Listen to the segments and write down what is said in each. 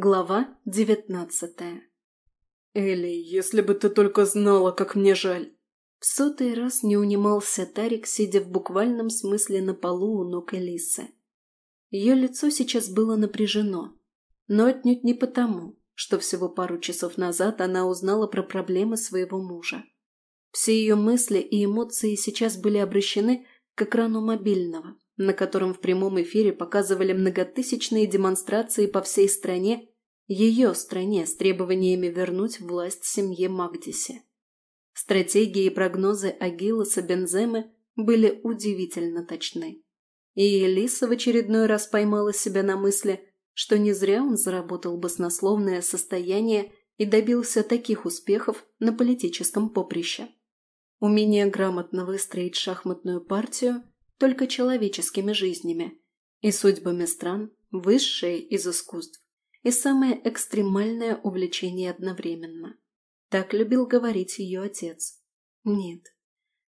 Глава девятнадцатая «Элли, если бы ты только знала, как мне жаль!» В сотый раз не унимался Тарик, сидя в буквальном смысле на полу у ног Элисы. Ее лицо сейчас было напряжено, но отнюдь не потому, что всего пару часов назад она узнала про проблемы своего мужа. Все ее мысли и эмоции сейчас были обращены к экрану мобильного, на котором в прямом эфире показывали многотысячные демонстрации по всей стране, ее стране с требованиями вернуть власть семье Магдиси. Стратегии и прогнозы Агиласа Бенземы были удивительно точны. И Элиса в очередной раз поймала себя на мысли, что не зря он заработал баснословное состояние и добился таких успехов на политическом поприще. Умение грамотно выстроить шахматную партию – только человеческими жизнями и судьбами стран, высшее из искусств и самое экстремальное увлечение одновременно. Так любил говорить ее отец. Нет,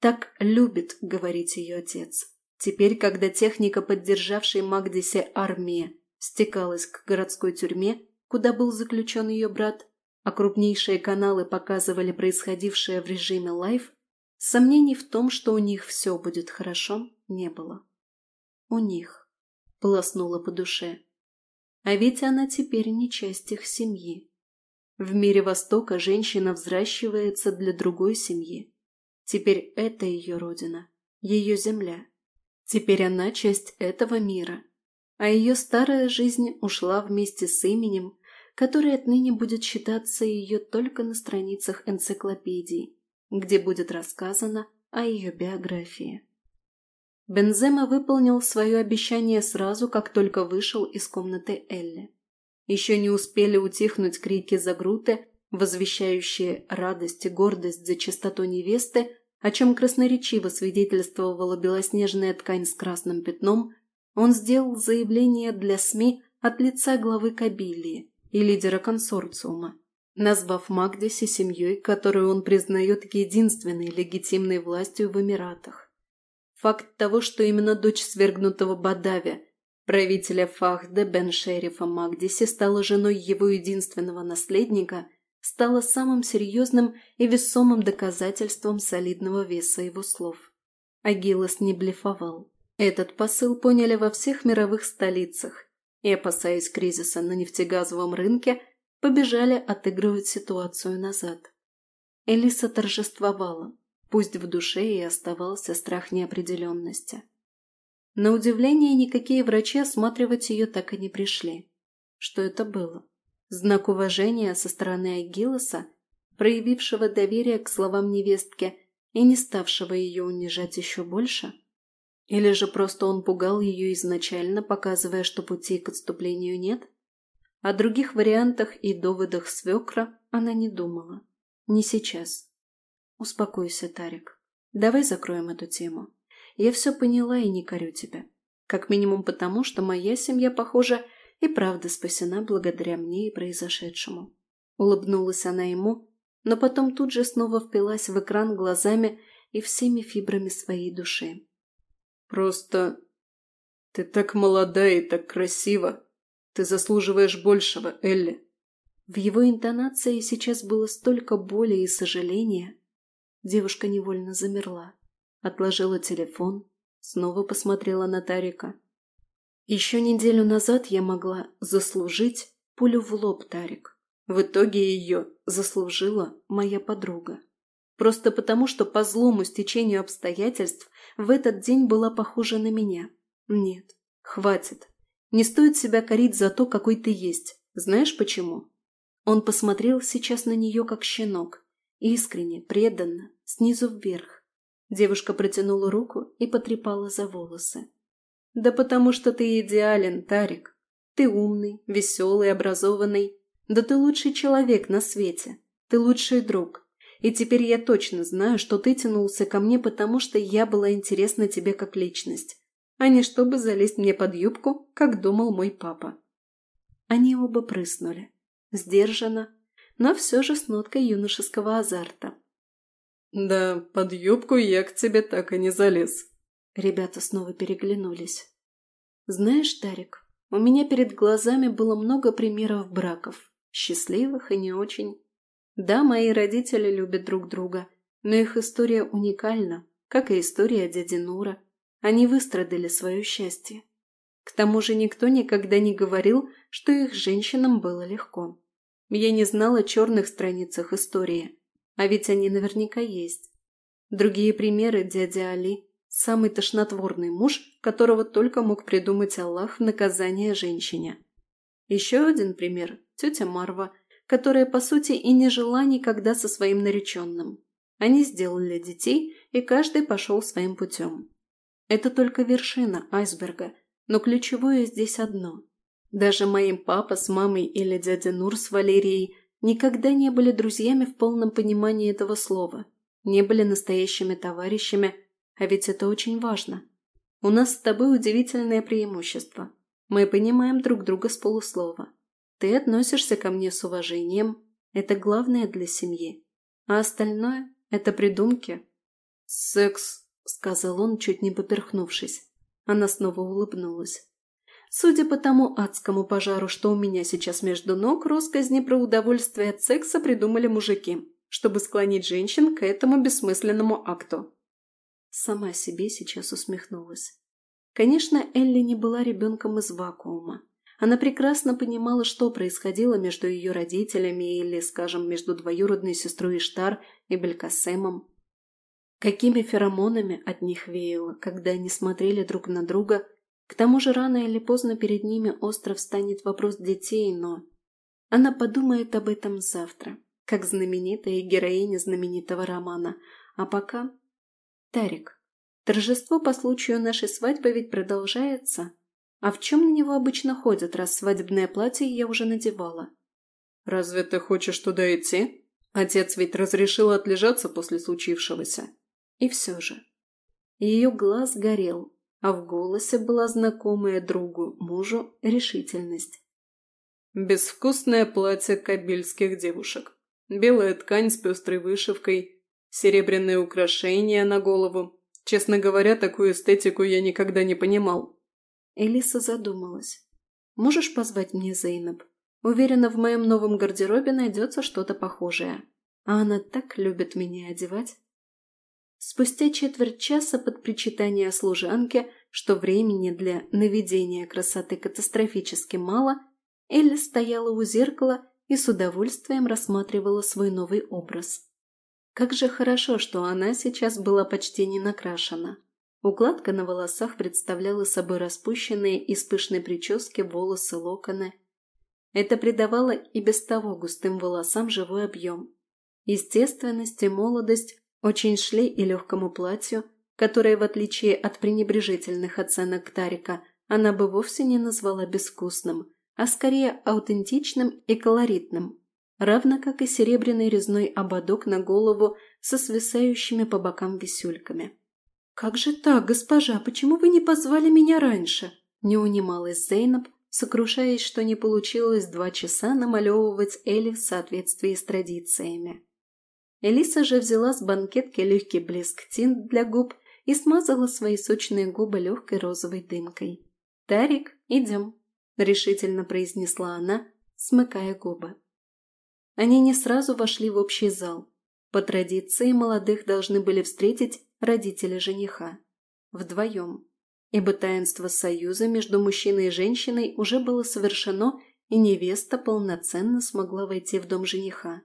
так любит говорить ее отец. Теперь, когда техника, поддержавшей Магдисе армии, стекалась к городской тюрьме, куда был заключен ее брат, а крупнейшие каналы показывали происходившее в режиме live, сомнений в том, что у них все будет хорошо, не было. У них. Полоснула по душе. А ведь она теперь не часть их семьи. В мире Востока женщина взращивается для другой семьи. Теперь это ее родина, ее земля. Теперь она часть этого мира. А ее старая жизнь ушла вместе с именем, которое отныне будет считаться ее только на страницах энциклопедий, где будет рассказано о ее биографии. Бензема выполнил свое обещание сразу, как только вышел из комнаты Элли. Еще не успели утихнуть крики Загруты, возвещающие радость и гордость за чистоту невесты, о чем красноречиво свидетельствовала белоснежная ткань с красным пятном, он сделал заявление для СМИ от лица главы Кабилии и лидера консорциума, назвав Магдиси семьей, которую он признает единственной легитимной властью в Эмиратах. Факт того, что именно дочь свергнутого Бадави, правителя Фахда бен-Шерифа Магдиси, стала женой его единственного наследника, стало самым серьезным и весомым доказательством солидного веса его слов. Агилос не блефовал. Этот посыл поняли во всех мировых столицах и, опасаясь кризиса на нефтегазовом рынке, побежали отыгрывать ситуацию назад. Элиса торжествовала. Пусть в душе и оставался страх неопределенности. На удивление, никакие врачи осматривать ее так и не пришли. Что это было? Знак уважения со стороны Агилоса, проявившего доверие к словам невестки и не ставшего ее унижать еще больше? Или же просто он пугал ее изначально, показывая, что пути к отступлению нет? О других вариантах и доводах свекра она не думала. Не сейчас. Успокойся, Тарик. Давай закроем эту тему. Я все поняла и не корю тебя. Как минимум потому, что моя семья, похоже, и правда спасена благодаря мне и произошедшему. Улыбнулась она ему, но потом тут же снова впилась в экран глазами и всеми фибрами своей души. «Просто ты так молода и так красива. Ты заслуживаешь большего, Элли». В его интонации сейчас было столько боли и сожаления, Девушка невольно замерла. Отложила телефон, снова посмотрела на Тарика. Еще неделю назад я могла заслужить пулю в лоб, Тарик. В итоге ее заслужила моя подруга. Просто потому, что по злому стечению обстоятельств в этот день была похожа на меня. Нет, хватит. Не стоит себя корить за то, какой ты есть. Знаешь почему? Он посмотрел сейчас на нее, как щенок, Искренне, преданно, снизу вверх. Девушка протянула руку и потрепала за волосы. «Да потому что ты идеален, Тарик. Ты умный, веселый, образованный. Да ты лучший человек на свете. Ты лучший друг. И теперь я точно знаю, что ты тянулся ко мне, потому что я была интересна тебе как личность, а не чтобы залезть мне под юбку, как думал мой папа». Они оба прыснули. Сдержанно, но все же с ноткой юношеского азарта. «Да, под юбку я к тебе так и не залез». Ребята снова переглянулись. «Знаешь, Тарик, У меня перед глазами было много примеров браков, счастливых и не очень. Да, мои родители любят друг друга, но их история уникальна, как и история дяди Нура. Они выстрадали свое счастье. К тому же никто никогда не говорил, что их женщинам было легко. Я не знала о черных страницах истории, а ведь они наверняка есть. Другие примеры дядя Али – самый тошнотворный муж, которого только мог придумать Аллах в наказание женщине. Еще один пример – тетя Марва, которая, по сути, и не жила никогда со своим нареченным. Они сделали детей, и каждый пошел своим путем. Это только вершина айсберга, но ключевое здесь одно. Даже моим папа с мамой или дядя Нур с Валерией никогда не были друзьями в полном понимании этого слова, не были настоящими товарищами, а ведь это очень важно. У нас с тобой удивительное преимущество. Мы понимаем друг друга с полуслова. Ты относишься ко мне с уважением. Это главное для семьи. А остальное – это придумки. «Секс», – сказал он, чуть не поперхнувшись. Она снова улыбнулась. Судя по тому адскому пожару, что у меня сейчас между ног, росказни про удовольствие от секса придумали мужики, чтобы склонить женщин к этому бессмысленному акту. Сама себе сейчас усмехнулась. Конечно, Элли не была ребенком из вакуума. Она прекрасно понимала, что происходило между ее родителями или, скажем, между двоюродной сестрой Иштар и Белькасемом. Какими феромонами от них веяло, когда они смотрели друг на друга. К тому же рано или поздно перед ними остро встанет вопрос детей, но... Она подумает об этом завтра, как знаменитая героиня знаменитого романа. А пока... Тарик, торжество по случаю нашей свадьбы ведь продолжается. А в чем на него обычно ходят, раз свадебное платье я уже надевала? «Разве ты хочешь туда идти? Отец ведь разрешил отлежаться после случившегося». И все же. Ее глаз горел, а в голосе была знакомая другу, мужу, решительность. Безвкусное платье кабельских девушек. Белая ткань с пестрой вышивкой, серебряные украшения на голову. Честно говоря, такую эстетику я никогда не понимал. Элиса задумалась. «Можешь позвать мне Зейнаб? Уверена, в моем новом гардеробе найдется что-то похожее. А она так любит меня одевать». Спустя четверть часа под причитание служанки, что времени для наведения красоты катастрофически мало, Элли стояла у зеркала и с удовольствием рассматривала свой новый образ. Как же хорошо, что она сейчас была почти не накрашена. Укладка на волосах представляла собой распущенные из пышной прически волосы локоны. Это придавало и без того густым волосам живой объем. Естественность и молодость очень шли и легкому платью, которое, в отличие от пренебрежительных оценок Тарика, она бы вовсе не назвала безвкусным, а скорее аутентичным и колоритным, равно как и серебряный резной ободок на голову со свисающими по бокам висюльками. «Как же так, госпожа, почему вы не позвали меня раньше?» Не унималась Зейнаб, сокрушаясь, что не получилось два часа намалевывать Элли в соответствии с традициями. Элиса же взяла с банкетки легкий блеск тинт для губ и смазала свои сочные губы легкой розовой дымкой. «Тарик, идем», – решительно произнесла она, смыкая губы. Они не сразу вошли в общий зал. По традиции молодых должны были встретить родители жениха. Вдвоем. Ибо таинство союза между мужчиной и женщиной уже было совершено, и невеста полноценно смогла войти в дом жениха.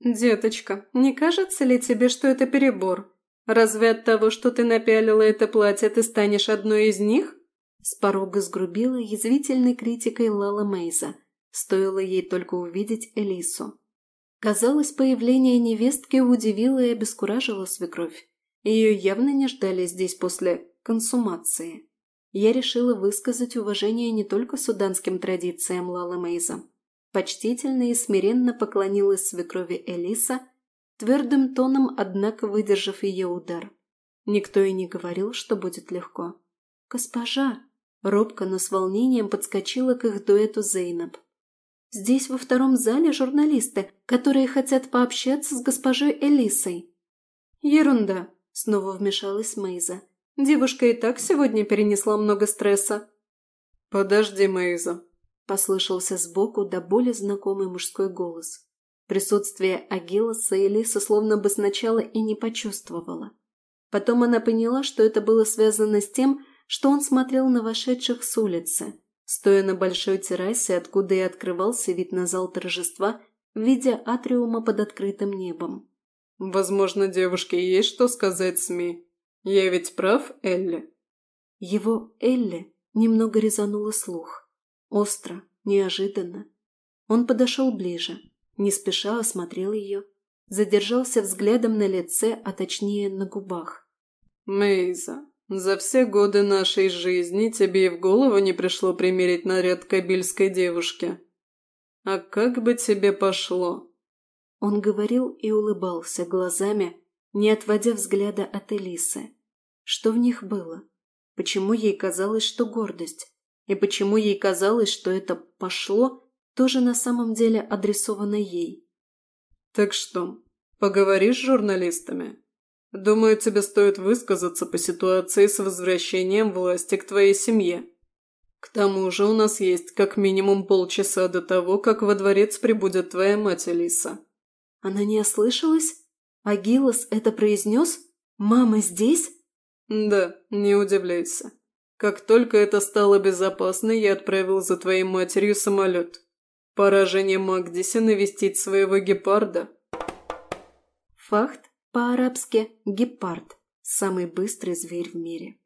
«Деточка, не кажется ли тебе, что это перебор? Разве от того, что ты напялила это платье, ты станешь одной из них?» С порога сгрубила язвительной критикой Лала Мейза. Стоило ей только увидеть Элису. Казалось, появление невестки удивило и обескуражило свекровь. Ее явно не ждали здесь после консумации. Я решила высказать уважение не только суданским традициям Лала Мейза. Почтительно и смиренно поклонилась свекрови Элиса, твердым тоном, однако выдержав ее удар. Никто и не говорил, что будет легко. «Госпожа!» Робко, но с волнением подскочила к их дуэту Зейнаб. «Здесь во втором зале журналисты, которые хотят пообщаться с госпожой Элисой». «Ерунда!» Снова вмешалась Мейза. Девушка и так сегодня перенесла много стресса. «Подожди, Мейза», – послышался сбоку до боли знакомый мужской голос. Присутствие Агиласа Элиса словно бы сначала и не почувствовала. Потом она поняла, что это было связано с тем, что он смотрел на вошедших с улицы, стоя на большой террасе, откуда и открывался вид на зал торжества в виде атриума под открытым небом. «Возможно, девушке есть что сказать СМИ. Я ведь прав, Элли?» Его Элли немного резануло слух. Остро, неожиданно. Он подошел ближе, не спеша осмотрел ее, задержался взглядом на лице, а точнее на губах. «Мейза, за все годы нашей жизни тебе и в голову не пришло примерить наряд кабильской девушки. А как бы тебе пошло?» Он говорил и улыбался глазами, не отводя взгляда от Элисы. Что в них было? Почему ей казалось, что гордость? И почему ей казалось, что это «пошло» тоже на самом деле адресовано ей? «Так что, поговоришь с журналистами? Думаю, тебе стоит высказаться по ситуации с возвращением власти к твоей семье. К тому же у нас есть как минимум полчаса до того, как во дворец прибудет твоя мать Алиса». Она не ослышалась? Агилос это произнес? «Мама здесь?» «Да, не удивляйся. Как только это стало безопасно, я отправил за твоей матерью самолет. Пора жене Магдисе навестить своего гепарда». Фахт по-арабски «гепард» – самый быстрый зверь в мире.